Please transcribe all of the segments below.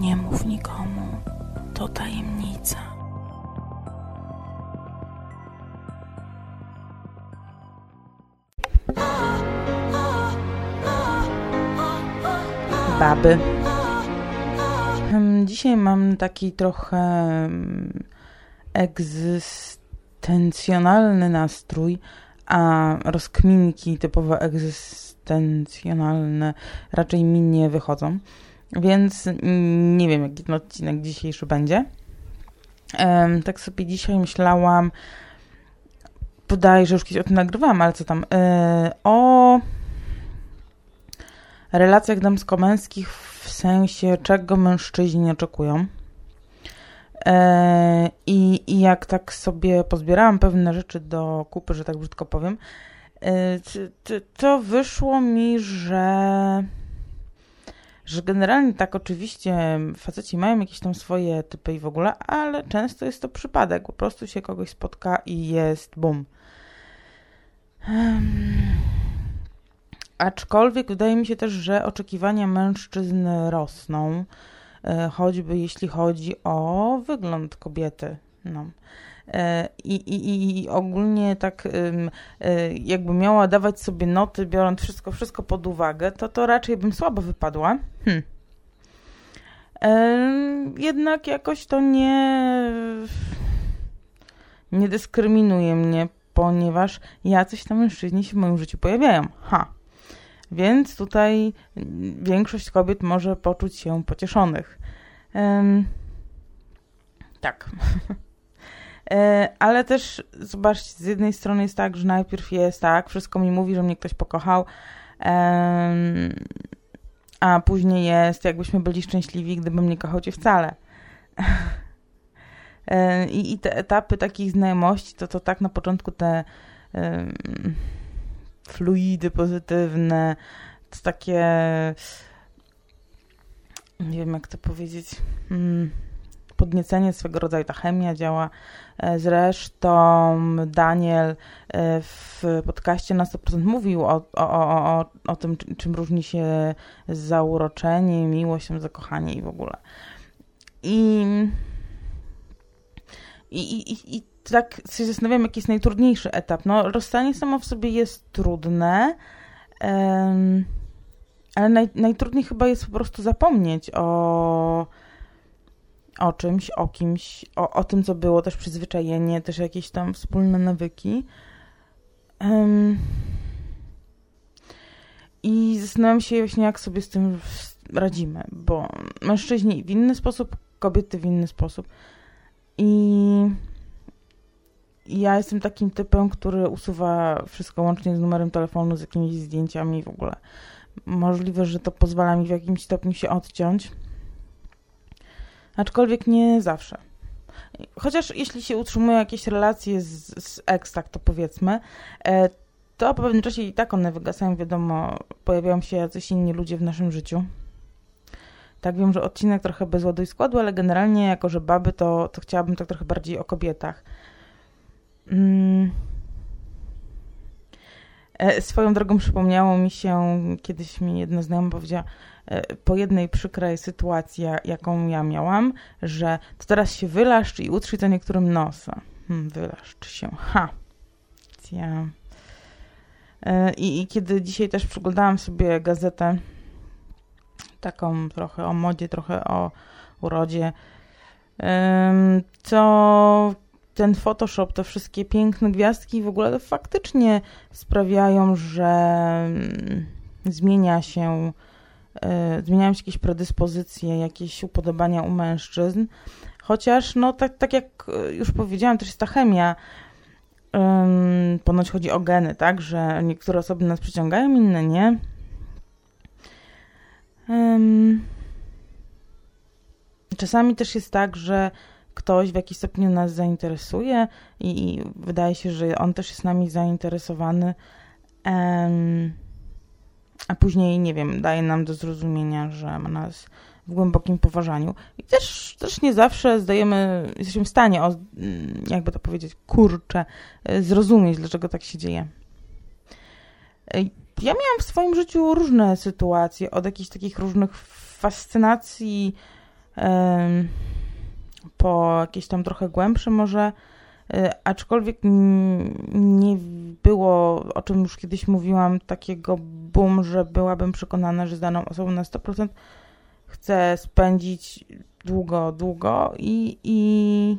Nie mów nikomu, to tajemnica. Baby. Hmm, Dzisiaj mam taki trochę mm, egzystencjonalny nastrój, a rozkminki typowo egzystencjonalne raczej mi nie wychodzą. Więc nie wiem, jaki ten odcinek dzisiejszy będzie. Tak sobie dzisiaj myślałam, podaję, że już kiedyś o tym nagrywałam, ale co tam, e, o relacjach damsko-męskich w sensie, czego mężczyźni oczekują. E, I, I jak tak sobie pozbierałam pewne rzeczy do kupy, że tak brzydko powiem, e, to wyszło mi, że że generalnie tak oczywiście faceci mają jakieś tam swoje typy i w ogóle, ale często jest to przypadek. Po prostu się kogoś spotka i jest bum. Aczkolwiek wydaje mi się też, że oczekiwania mężczyzn rosną, e, choćby jeśli chodzi o wygląd kobiety. No. E, I, i, I ogólnie tak e, jakby miała dawać sobie noty, biorąc wszystko, wszystko pod uwagę, to to raczej bym słabo wypadła. Hm. Jednak jakoś to nie, nie dyskryminuje mnie, ponieważ jacyś tam mężczyźni się w moim życiu pojawiają. Ha. Więc tutaj większość kobiet może poczuć się pocieszonych. Tak. E, Ale też zobaczcie, z jednej strony jest tak, że najpierw jest tak, wszystko mi mówi, że mnie ktoś pokochał, a później jest, jakbyśmy byli szczęśliwi, gdybym nie kochał cię wcale. E, I, I te etapy takich znajomości, to to tak na początku te fluidy pozytywne, to takie nie wiem jak to powiedzieć mm, podniecenie swego rodzaju, ta chemia działa. E, Zresztą Daniel e, w podcaście na 100% mówił o, o, o, o, tym, czy- czym różni się zauroczenie, miłość, zakochanie i w ogóle. I, i, i, i- tak się zastanawiam, jaki jest najtrudniejszy etap. No, rozstanie samo w sobie jest trudne, em, ale naj, najtrudniej chyba jest po prostu zapomnieć o, o czymś, o kimś, o, o tym, co było, też przyzwyczajenie, też jakieś tam wspólne nawyki. Em, I zastanawiam się właśnie, jak sobie z tym radzimy, bo mężczyźni w inny sposób, kobiety w inny sposób. I ja jestem takim typem, który usuwa wszystko łącznie z numerem telefonu, z jakimiś zdjęciami w ogóle. Możliwe, że to pozwala mi w jakimś stopniu się odciąć. Aczkolwiek nie zawsze. Chociaż jeśli się utrzymuje jakieś relacje z, z ex, tak to powiedzmy, e, to po pewnym czasie i tak one wygasają, wiadomo, pojawiają się jacyś inni ludzie w naszym życiu. Tak, wiem, że odcinek trochę bez ładu i składu, ale generalnie jako, że baby, to, to chciałabym tak trochę bardziej o kobietach. Mm. E, Swoją drogą przypomniało mi się, kiedyś mi jedna znajoma powiedziała, e, po jednej przykrej sytuacji, ja- jaką ja miałam, że to teraz się wylaszcz i utrzyj to niektórym nosa. Hmm, wylaszcz się. Ha. Ja. E, I, I kiedy dzisiaj też przeglądałam sobie gazetę, taką trochę o modzie, trochę o urodzie, to ten Photoshop, te wszystkie piękne gwiazdki w ogóle faktycznie sprawiają, że mm, zmienia się, e, zmieniają się jakieś predyspozycje, jakieś upodobania u mężczyzn. Chociaż, no tak, tak jak e, już powiedziałam, też jest ta chemia. Ponoć chodzi o geny, tak? Że niektóre osoby nas przyciągają, inne nie. Czasami też jest tak, że ktoś w jakiś stopniu nas zainteresuje i, i wydaje się, że on też jest nami zainteresowany, a później, nie wiem, daje nam do zrozumienia, że ma nas w głębokim poważaniu. I też, też nie zawsze zdajemy, jesteśmy w stanie, o, mm, jakby to powiedzieć, kurczę, y, zrozumieć, dlaczego tak się dzieje. Y, Ja miałam w swoim życiu różne sytuacje, od jakichś takich różnych fascynacji po jakieś tam trochę głębsze może, e, aczkolwiek nie było, o czym już kiedyś mówiłam, takiego boom, że byłabym przekonana, że z daną osobą na 100% chcę spędzić długo, długo i, i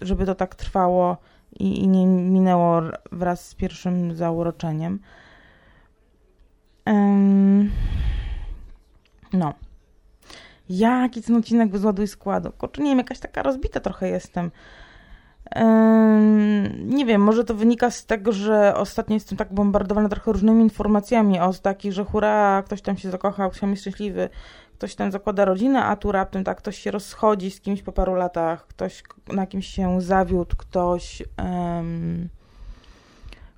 żeby to tak trwało i, i nie minęło wraz z pierwszym zauroczeniem. Um, no. Jaki ten odcinek bez ładu i składu? Kurczę, nie wiem, jakaś taka rozbita trochę jestem. nie wiem, może to wynika z tego, że ostatnio jestem tak bombardowana trochę różnymi informacjami o takich, że hura, ktoś tam się zakochał, ktoś tam jest szczęśliwy, ktoś tam zakłada rodzinę, a tu raptem tak ktoś się rozchodzi z kimś po paru latach, ktoś na kimś się zawiódł, ktoś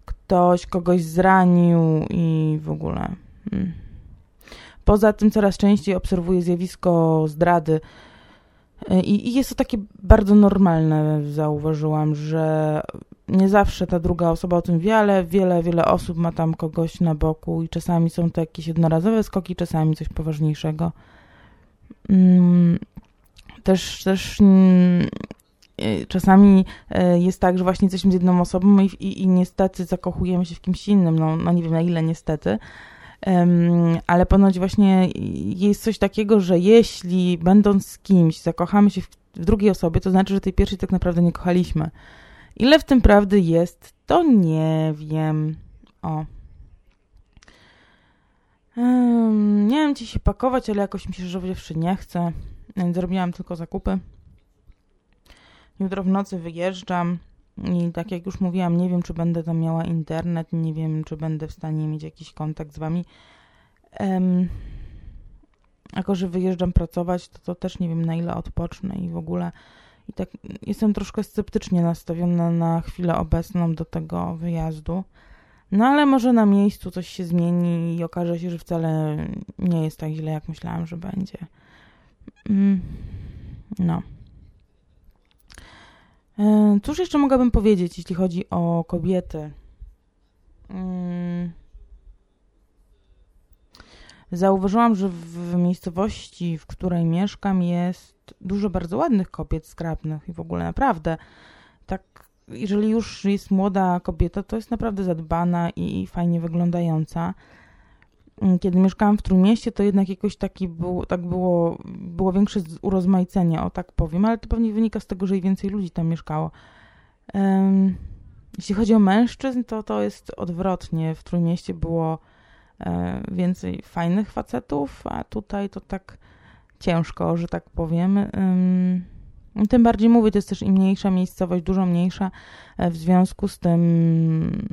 ktoś kogoś zranił i w ogóle. Hmm. Poza tym coraz częściej obserwuję zjawisko zdrady. E, I, I jest to takie bardzo normalne, zauważyłam, że nie zawsze ta druga osoba o tym wie, ale wiele, wiele osób ma tam kogoś na boku i czasami są to jakieś jednorazowe skoki, czasami coś poważniejszego. Mm, też, też mm, e, czasami e, jest tak, że właśnie jesteśmy z jedną osobą i, i, i niestety zakochujemy się w kimś innym. No, no nie wiem na ile niestety, ale ponoć właśnie jest coś takiego, że jeśli będąc z kimś zakochamy się w, w drugiej osobie, to znaczy, że tej pierwszej tak naprawdę nie kochaliśmy. Ile w tym prawdy jest, to nie wiem. O. Um, nie wiem, ci się pakować, ale jakoś mi się żywotnie nie chce. Zrobiłam tylko zakupy. Jutro w nocy wyjeżdżam. I tak jak już mówiłam, nie wiem, czy będę tam miała internet, nie wiem, czy będę w stanie mieć jakiś kontakt z wami. Um, jako, że wyjeżdżam pracować, to, to też nie wiem, na ile odpocznę i w ogóle. I tak jestem troszkę sceptycznie nastawiona na chwilę obecną do tego wyjazdu. No ale może na miejscu coś się zmieni i okaże się, że wcale nie jest tak źle, jak myślałam, że będzie. Mm, no. Cóż jeszcze mogłabym powiedzieć, jeśli chodzi o kobiety? Mm. Zauważyłam, że w miejscowości, w której mieszkam, jest dużo bardzo ładnych kobiet skrapnych i w ogóle naprawdę. Tak, jeżeli już jest młoda kobieta, to jest naprawdę zadbana i fajnie wyglądająca. Mm, kiedy mieszkałam w Trójmieście, to jednak jakoś taki był, tak było, było większe urozmaicenie, o tak powiem, ale to pewnie wynika z tego, że i więcej ludzi tam mieszkało. Um, jeśli chodzi o mężczyzn, to to jest odwrotnie. W Trójmieście było e, więcej fajnych facetów, a tutaj to tak ciężko, że tak powiem. Um, tym bardziej mówię, to jest też i mniejsza miejscowość, dużo mniejsza, e, w związku z tym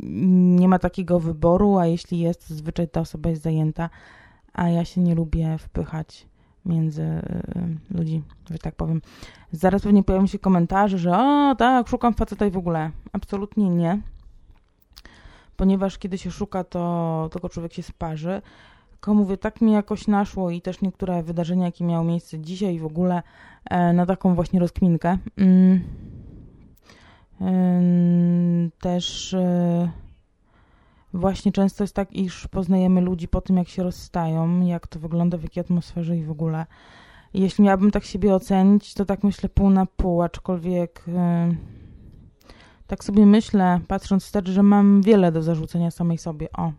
nie ma takiego wyboru, a jeśli jest, zazwyczaj ta osoba jest zajęta, a ja się nie lubię wpychać między y, ludzi, że tak powiem. Zaraz pewnie pojawią się komentarze, że o tak, szukam faceta i w ogóle. Absolutnie nie. Ponieważ kiedy się szuka, to tylko człowiek się sparzy. Tylko mówię, tak mi jakoś naszło i też niektóre wydarzenia, jakie miały miejsce dzisiaj w ogóle e, na taką właśnie rozkminkę. Mm też e, właśnie często jest tak, iż poznajemy ludzi po tym, jak się rozstają, jak to wygląda, w jakiej atmosferze i w ogóle. Jeśli miałabym tak siebie ocenić, to tak myślę pół na pół, aczkolwiek e, tak sobie myślę, patrząc wstecz, że mam wiele do zarzucenia samej sobie. O.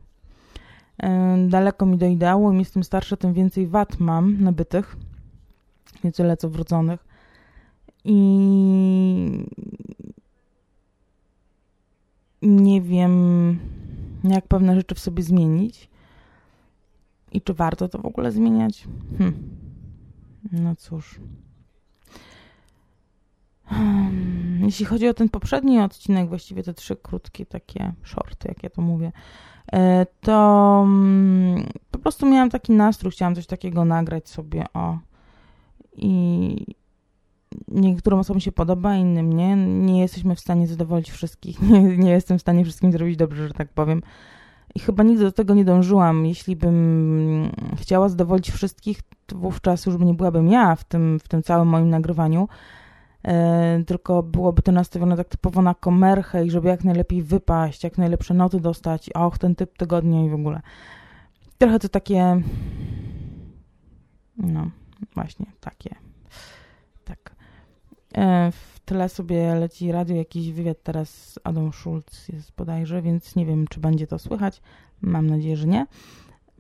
Daleko mi do ideału, im jestem starsza, tym więcej wad mam nabytych, nie tyle co wrodzonych. I nie wiem, jak pewne rzeczy w sobie zmienić i czy warto to w ogóle zmieniać. Hm. No cóż. Hmm. Jeśli chodzi o ten poprzedni odcinek, właściwie te trzy krótkie takie shorty, jak ja to mówię, e, to mm, po prostu miałam taki nastrój, chciałam coś takiego nagrać sobie, o. I, niektórym osobom się podoba, innym nie. Nie jesteśmy w stanie zadowolić wszystkich. Nie, nie jestem w stanie wszystkim zrobić dobrze, że tak powiem. I chyba nigdy do tego nie dążyłam. Jeśli bym chciała zadowolić wszystkich, to wówczas już nie byłabym ja w tym, w tym całym moim nagrywaniu. E, tylko byłoby to nastawione tak typowo na komerchę i żeby jak najlepiej wypaść, jak najlepsze noty dostać. Och, ten typ tygodnia i w ogóle. Trochę to takie No, właśnie, takie. E, w tle sobie leci radio, jakiś wywiad teraz Adam Schulz jest bodajże, więc nie wiem, czy będzie to słychać. Mam nadzieję, że nie.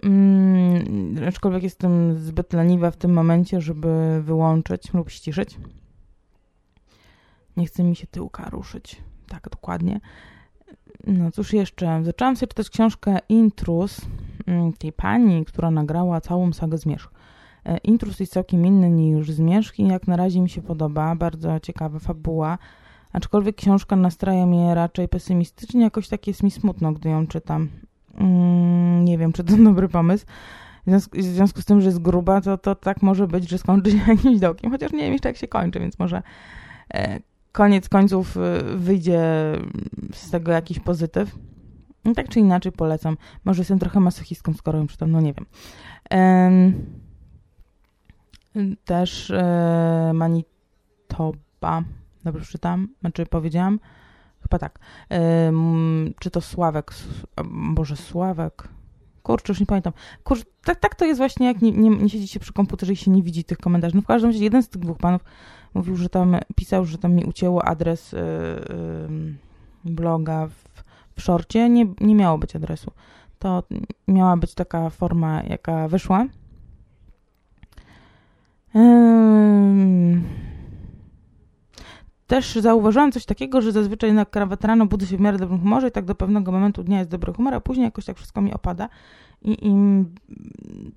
Mm, aczkolwiek jestem zbyt leniwa w tym momencie, żeby wyłączyć lub ściszyć. Nie chce mi się tyłka ruszyć. Tak, dokładnie. No cóż jeszcze, zaczęłam sobie czytać książkę Intrus mm, tej pani, która nagrała całą sagę Zmierzch. E, Intrus jest całkiem inny niż Zmierzch i jak na razie mi się podoba, bardzo ciekawa fabuła, aczkolwiek książka nastraja mnie raczej pesymistycznie, jakoś tak jest mi smutno, gdy ją czytam. Mm, nie wiem, czy to dobry pomysł. W związku, w związku, z tym, że jest gruba, to, to tak może być, że skończy się jakimś dołkiem, chociaż nie wiem jeszcze jak się kończy, więc może e, koniec końców y, wyjdzie z tego jakiś pozytyw. Tak czy inaczej polecam. Może jestem trochę masochistką, skoro ją czytam, no nie wiem. Też e, Manitoba, dobrze czytam, znaczy powiedziałam, chyba tak. czy to Sławek, Boże Sławek, kurczę, już nie pamiętam. Kurczę, tak, tak to jest właśnie, jak nie, nie, nie siedzi się przy komputerze i się nie widzi tych komentarzy. No w każdym razie jeden z tych dwóch panów mówił, że tam pisał, że tam mi ucięło adres yy, yy, bloga w, w szorcie. Nie, nie miało być adresu. To miała być taka forma, jaka wyszła. Też zauważyłam coś takiego, że zazwyczaj na rano budzę się w miarę dobrym humorze i tak do pewnego momentu dnia jest dobry humor, a później jakoś tak wszystko mi opada. I im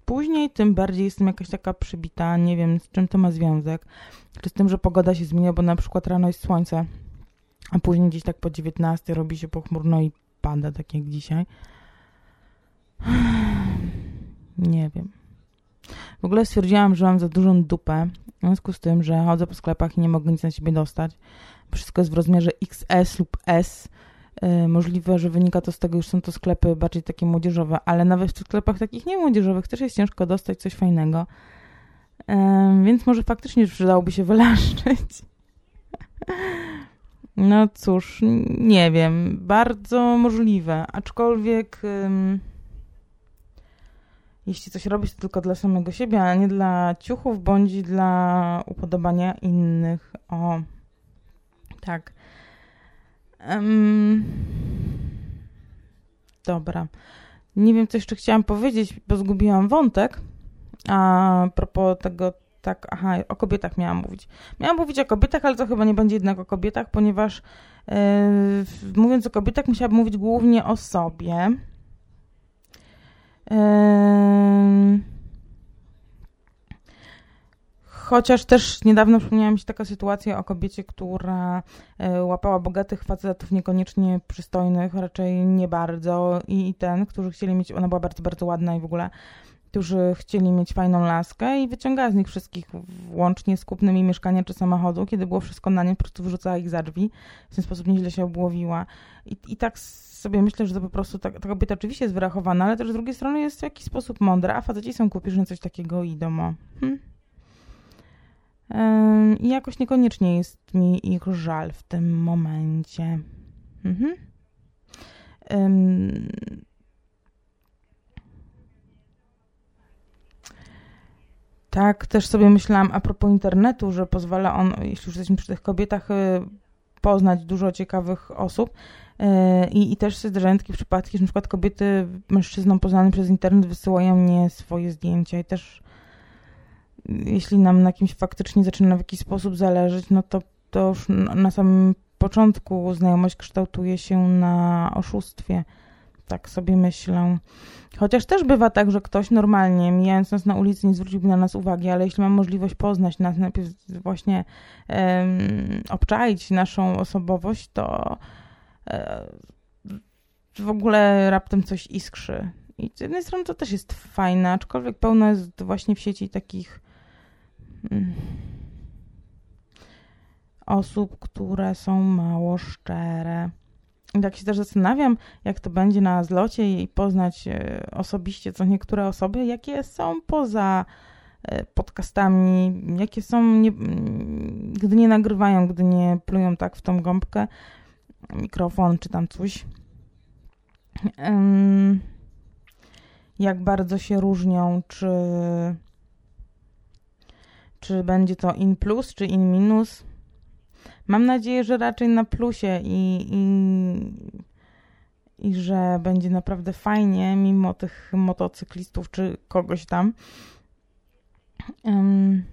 później, tym bardziej jestem jakaś taka przybita, nie wiem z czym to ma związek. Czy z tym, że pogoda się zmienia, bo na przykład rano jest słońce, a później gdzieś tak po 19 robi się pochmurno i pada, tak jak dzisiaj. Nie wiem. W ogóle stwierdziłam, że mam za dużą dupę, w związku z tym, że chodzę po sklepach i nie mogę nic na siebie dostać. Wszystko jest w rozmiarze XS lub S. Yy, możliwe, że wynika to z tego, że są to sklepy bardziej takie młodzieżowe, ale nawet w tych sklepach takich nie młodzieżowych też jest ciężko dostać coś fajnego. Yy, więc może faktycznie przydałoby się wylaszczyć. No cóż, nie wiem. Bardzo możliwe. Aczkolwiek... Yy, jeśli coś robisz, to tylko dla samego siebie, a nie dla ciuchów, bądź dla upodobania innych. O, tak. Um, dobra. Nie wiem, co jeszcze chciałam powiedzieć, bo zgubiłam wątek. A propos tego, tak, aha, o kobietach miałam mówić. Miałam mówić o kobietach, ale to chyba nie będzie jednak o kobietach, ponieważ yy, mówiąc o kobietach, musiałabym mówić głównie o sobie. Chociaż też niedawno przypomniała mi się taka sytuacja o kobiecie, która e, łapała bogatych facetów, niekoniecznie przystojnych, raczej nie bardzo. I ten, którzy chcieli mieć, ona była bardzo, bardzo ładna i w ogóle, którzy chcieli mieć fajną laskę i wyciągała z nich wszystkich, łącznie z kupnymi mieszkania czy samochodu, kiedy było wszystko na nie, po prostu wyrzucała ich za drzwi. W ten sposób nieźle się obłowiła. I, i tak sobie myślę, że to po prostu ta, ta kobieta oczywiście jest wyrachowana, ale też z drugiej strony jest w jakiś sposób mądra, a faceci są że na coś takiego idą. O. Hm. I jakoś niekoniecznie jest mi ich żal w tym momencie. Mhm. Tak, też sobie myślałam a propos internetu, że pozwala on, jeśli już jesteśmy przy tych kobietach, y, poznać dużo ciekawych osób. Y, I, I też się zdarzają takie przypadki, że na przykład kobiety mężczyznom poznanym przez internet wysyłają mnie swoje zdjęcia i też jeśli nam na kimś faktycznie zaczyna w jakiś sposób zależeć, no to, to już na samym początku znajomość kształtuje się na oszustwie. Tak sobie myślę. Chociaż też bywa tak, że ktoś normalnie, mijając nas na ulicy, nie zwróciłby na nas uwagi, ale jeśli mam możliwość poznać nas, najpierw właśnie um, obczaić naszą osobowość, to w ogóle raptem coś iskrzy. I z jednej strony to też jest fajne, aczkolwiek pełno jest właśnie w sieci takich Mm. osób, które są mało szczere. I tak się też zastanawiam, jak to będzie na zlocie i poznać e, osobiście co niektóre osoby, jakie są poza e, podcastami, jakie są, nie, gdy nie nagrywają, gdy nie plują tak w tą gąbkę, mikrofon czy tam coś. Jak bardzo się różnią, czy Czy będzie to in plus, czy in minus? Mam nadzieję, że raczej na plusie i, i, i że będzie naprawdę fajnie, mimo tych motocyklistów czy kogoś tam. Um,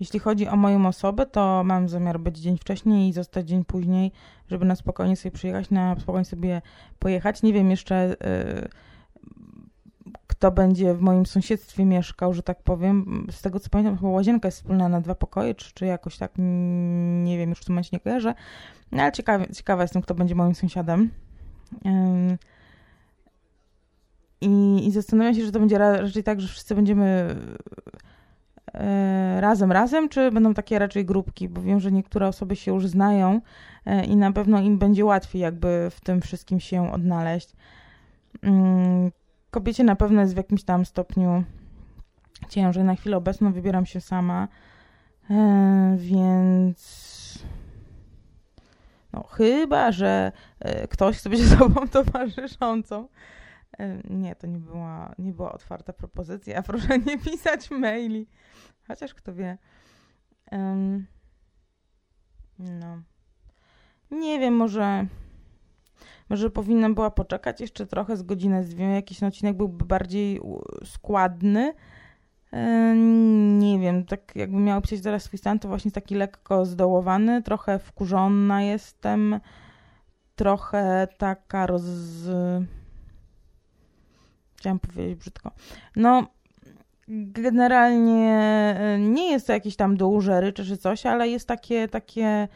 jeśli chodzi o moją osobę, to mam zamiar być dzień wcześniej i zostać dzień później, żeby na spokojnie sobie przyjechać, na spokojnie sobie pojechać. Nie wiem jeszcze, y, kto będzie w moim sąsiedztwie mieszkał, że tak powiem. Z tego co pamiętam, chyba łazienka jest wspólna na dwa pokoje, czy, czy jakoś tak, nie wiem, już w tym momencie nie kojarzę. No, ale ciekawa, ciekawa jestem, kto będzie moim sąsiadem. I, I zastanawiam się, że to będzie raczej tak, że wszyscy będziemy razem, razem, czy będą takie raczej grupki, bo wiem, że niektóre osoby się już znają e, i na pewno im będzie łatwiej jakby w tym wszystkim się odnaleźć. Mm, kobiecie na pewno jest w jakimś tam stopniu ciężej. Na chwilę obecną wybieram się sama, e, więc no chyba, że ktoś chce być sobą towarzyszącą, nie, to nie była, nie była otwarta propozycja. Proszę nie pisać maili. Chociaż kto wie. Um, no. Nie wiem, może. Może powinnam była poczekać jeszcze trochę z godzinę, z dwie. Jakiś odcinek byłby bardziej składny. nie wiem, tak jakby miał pisać teraz swój stan, to właśnie taki lekko zdołowany, trochę wkurzona jestem, trochę taka roz chciałam powiedzieć brzydko. No, generalnie e, nie jest to jakiś tam duże ryczy czy coś, ale jest takie, takie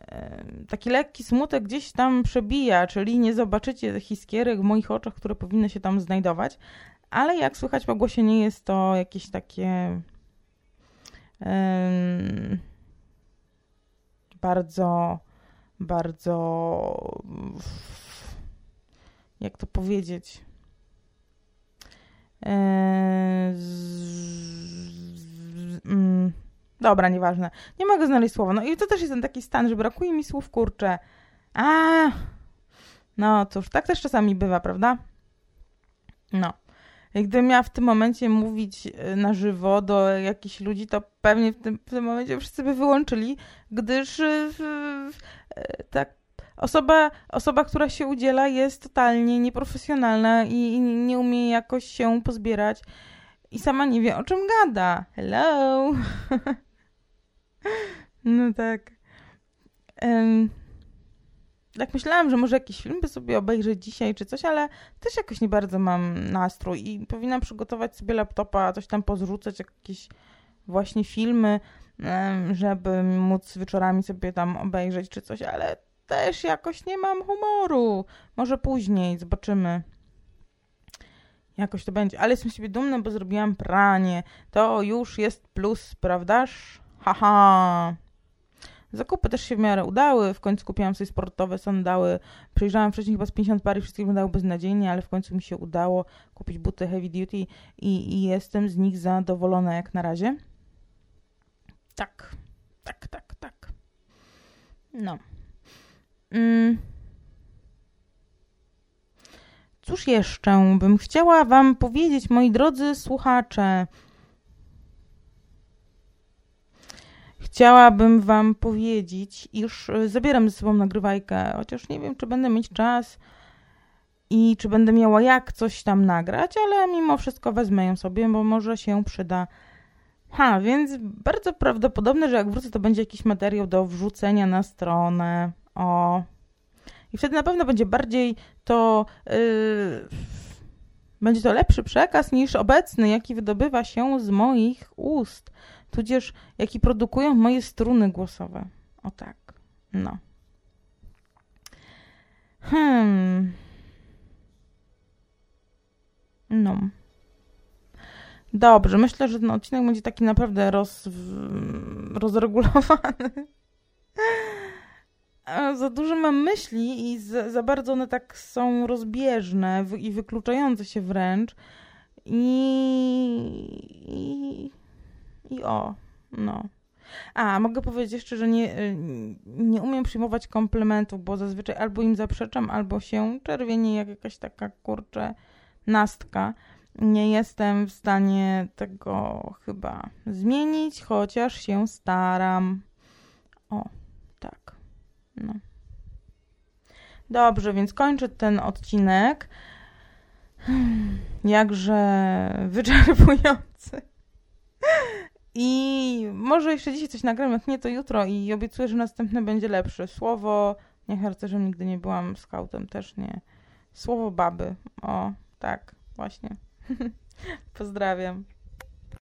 e, taki lekki smutek gdzieś tam przebija, czyli nie zobaczycie hiskierek w moich oczach, które powinny się tam znajdować, ale jak słychać po głosie nie jest to jakieś takie um, bardzo bardzo jak to powiedzieć dobra, nieważne. Nie mogę znaleźć słowa. No i to też jest ten taki stan, że brakuje mi słów, kurczę. A, no cóż, tak też czasami bywa, prawda? No. Gdybym miała w tym momencie mówić e, na żywo do jakichś ludzi, to pewnie w tym, w tym momencie wszyscy by wyłączyli, gdyż e, tak osoba, osoba, która się udziela, jest totalnie nieprofesjonalna i, i nie umie jakoś się pozbierać i sama nie wie, o czym gada. Hello! no tak. Um, tak myślałam, że może jakiś film by sobie obejrzeć dzisiaj czy coś, ale też jakoś nie bardzo mam nastrój i powinnam przygotować sobie laptopa, coś tam pozrzucać, jakieś właśnie filmy, żeby móc wieczorami sobie tam obejrzeć czy coś, ale też jakoś nie mam humoru. Może później, zobaczymy. Jakoś to będzie. Ale jestem z siebie dumna, bo zrobiłam pranie. To już jest plus, prawdaż? Haha. Zakupy też się w miarę udały. W końcu kupiłam sobie sportowe sandały. Przyjrzałam wcześniej chyba z 50 par i wszystkie wyglądały beznadziejnie, ale w końcu mi się udało kupić buty heavy duty i, i jestem z nich zadowolona jak na razie. Tak, tak, tak, tak. No. Mm. Cóż jeszcze bym chciała Wam powiedzieć, moi drodzy słuchacze? Chciałabym Wam powiedzieć, iż zabieram ze sobą nagrywajkę, chociaż nie wiem, czy będę mieć czas i czy będę miała jak coś tam nagrać, ale mimo wszystko wezmę ją sobie, bo może się przyda. Ha, więc bardzo prawdopodobne, że jak wrócę, to będzie jakiś materiał do wrzucenia na stronę. O. I wtedy na pewno będzie bardziej to. Yy, będzie to lepszy przekaz niż obecny, jaki wydobywa się z moich ust, tudzież jaki produkują moje struny głosowe. O tak. No. Hmm. No. Dobrze, myślę, że ten odcinek będzie taki naprawdę roz, rozregulowany za dużo mam myśli i za, za bardzo one tak są rozbieżne i wykluczające się wręcz. I, i, i o, no. A, mogę powiedzieć jeszcze, że nie, nie umiem przyjmować komplementów, bo zazwyczaj albo im zaprzeczam, albo się czerwieni jak jakaś taka kurcze nastka. nie jestem w stanie tego chyba zmienić, chociaż się staram. O, tak. No. Dobrze, więc kończę ten odcinek. Jakże wyczerpujący. I może jeszcze dzisiaj coś nagram, jak nie to jutro i obiecuję, że następne będzie lepsze. Słowo, nie harcerzem nigdy nie byłam, skautem też nie. Słowo baby. O, tak, właśnie. Pozdrawiam.